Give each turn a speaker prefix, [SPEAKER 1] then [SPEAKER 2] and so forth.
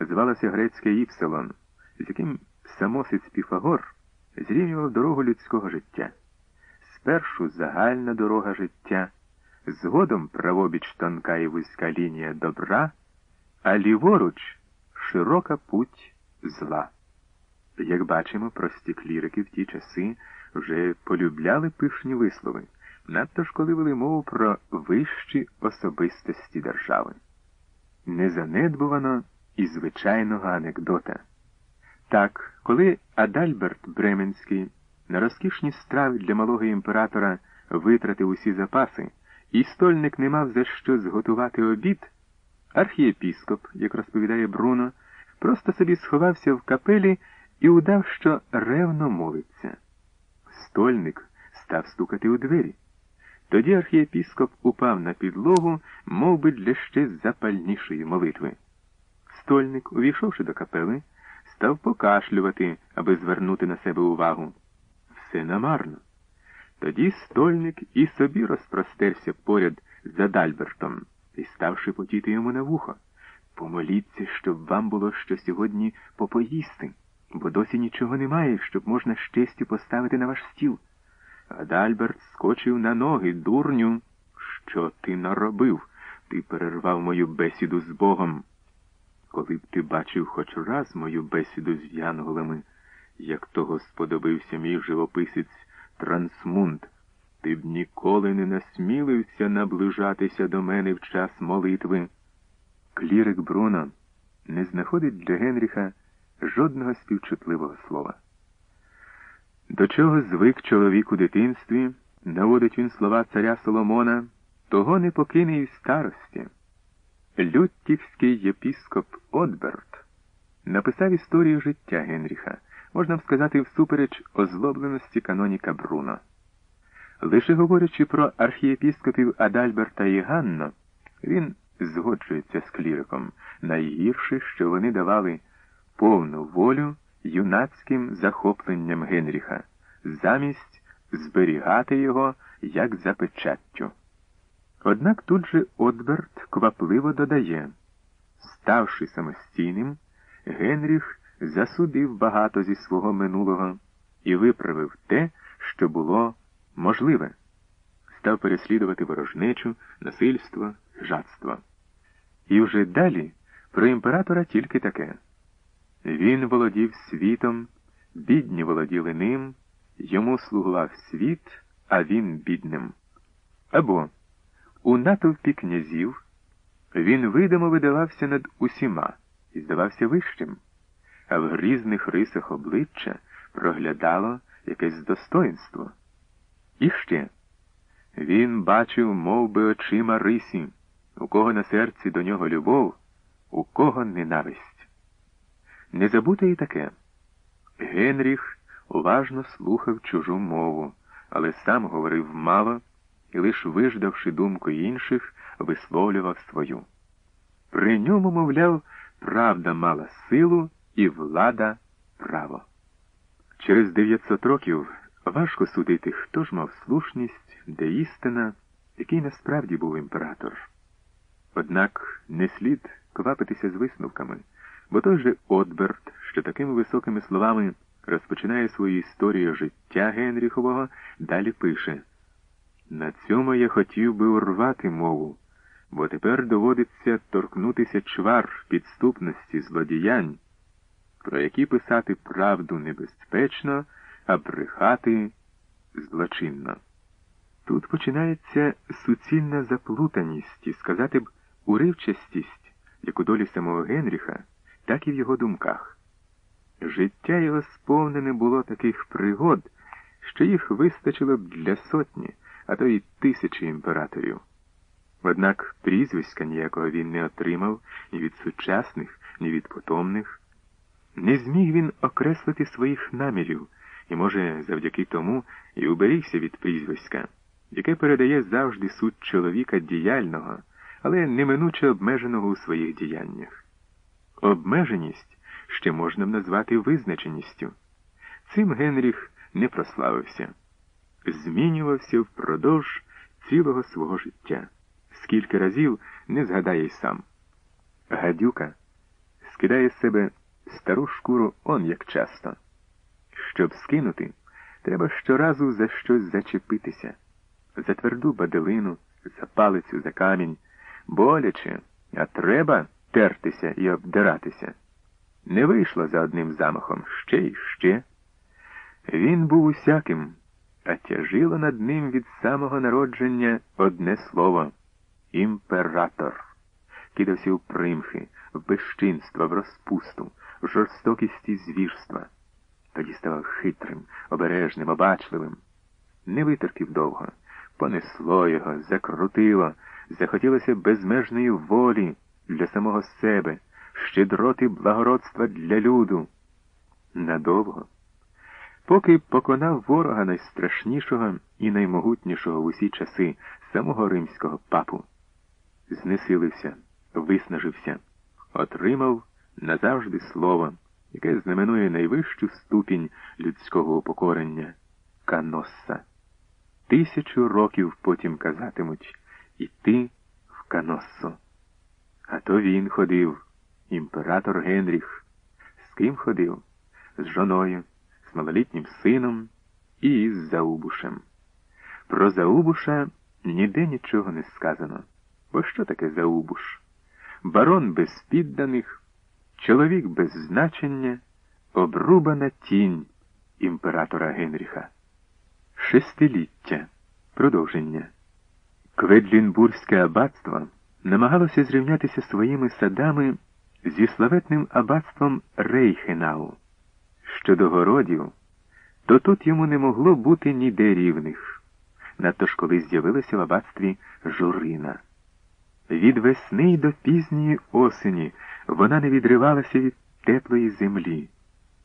[SPEAKER 1] звалося грецьке Іпсилон, з яким самосиць Піфагор зрівнював дорогу людського життя. Спершу загальна дорога життя, згодом правобіч тонка і вузька лінія добра, а ліворуч широка путь зла. Як бачимо, прості клірики в ті часи вже полюбляли пишні вислови, надто ж коли вели мову про вищі особистості держави. Не занедбувано і звичайного анекдота. Так, коли Адальберт Бременський на розкішні страви для малого імператора витратив усі запаси, і стольник не мав за що зготувати обід, архієпіскоп, як розповідає Бруно, просто собі сховався в капелі і удав, що ревно молиться. Стольник став стукати у двері. Тоді архієпіскоп упав на підлогу, мов би для ще запальнішої молитви. Стольник, увійшовши до капели, став покашлювати, аби звернути на себе увагу. Все намарно. Тоді стольник і собі розпростерся поряд за Дальбертом і став шепотіти йому на вухо. Помоліться, щоб вам було що сьогодні попоїсти, бо досі нічого немає, щоб можна з поставити на ваш стіл. Адальберт скочив на ноги, дурню. Що ти наробив? Ти перервав мою бесіду з Богом. Коли б ти бачив хоч раз мою бесіду з янголами, як того сподобився мій живописець Трансмунд, ти б ніколи не насмілився наближатися до мене в час молитви. Клірик Бруно не знаходить для Генріха жодного співчутливого слова. До чого звик чоловік у дитинстві, наводить він слова царя Соломона, того не покине і в старості. Люттівський єпіскоп Отберт написав історію життя Генріха, можна б сказати, всупереч озлобленості каноніка Бруно. Лише говорячи про архієпіскопів Адальберта і Ганно, він згоджується з кліриком, найгірше, що вони давали повну волю юнацьким захопленням Генріха, замість зберігати його як за печаттю. Однак тут же Отберт квапливо додає, ставши самостійним, Генріх засудив багато зі свого минулого і виправив те, що було можливе, став переслідувати ворожнечу, насильство, жадство. І вже далі про імператора тільки таке. Він володів світом, бідні володіли ним, йому слугував світ, а він бідним. Або у натовпі князів він видимо видавався над усіма і здавався вищим, а в грізних рисах обличчя проглядало якесь достоинство. І ще він бачив мов би, очима рисі, у кого на серці до нього любов, у кого ненависть. Не забути і таке. Генріх уважно слухав чужу мову, але сам говорив мало і, лиш виждавши думку інших, висловлював свою. При ньому, мовляв, правда мала силу і влада право. Через 900 років важко судити, хто ж мав слушність, де істина, який насправді був імператор. Однак не слід квапитися з висновками, бо той же Отберт, що такими високими словами розпочинає свою історію життя Генріхового, далі пише. На цьому я хотів би урвати мову, бо тепер доводиться торкнутися чвар підступності злодіянь, про які писати правду небезпечно, а брехати злочинно. Тут починається суцільна заплутаність і сказати б уривчастість, як у долі самого Генріха, так і в його думках. Життя його сповнене було таких пригод, що їх вистачило б для сотні а то й тисячі імператорів. Однак прізвиська ніякого він не отримав ні від сучасних, ні від потомних. Не зміг він окреслити своїх намірів і, може, завдяки тому і уберігся від прізвиська, яке передає завжди суть чоловіка діяльного, але неминуче обмеженого у своїх діяннях. Обмеженість ще можна б назвати визначеністю. Цим Генріх не прославився змінювався впродовж цілого свого життя. Скільки разів не згадає й сам. Гадюка скидає з себе стару шкуру он як часто. Щоб скинути, треба щоразу за щось зачепитися, за тверду баделину, за палицю, за камінь, боляче, а треба тертися і обдиратися. Не вийшло за одним замахом ще й ще. Він був усяким, а тяжило над ним від самого народження одне слово імператор. Кидався у примхи, в безчинства, в розпусту, в жорстокість і звірства. Тоді ставав хитрим, обережним, обачливим. Не витерпів довго, понесло його, закрутило, захотілося безмежної волі для самого себе, щедроти благородства для люду. Надовго. Поки поконав ворога найстрашнішого і наймогутнішого в усі часи самого римського папу, знесилився, виснажився, отримав назавжди слово, яке знаменує найвищу ступінь людського упокорення каносса. Тисячу років потім казатимуть іти в каноссо. А то він ходив, імператор Генріх. З ким ходив? З жоною, малолітнім сином і з Заубушем. Про Заубуша ніде нічого не сказано. Бо що таке Заубуш? Барон без підданих, чоловік без значення, обрубана тінь імператора Генріха. Шестиліття. Продовження. Кведлінбурзьке аббатство намагалося зрівнятися своїми садами зі славетним аббатством Рейхенау. Щодо городів, то тут йому не могло бути ніде рівних, надто ж коли з'явилася в аббатстві журина. Від весни до пізньої осені вона не відривалася від теплої землі.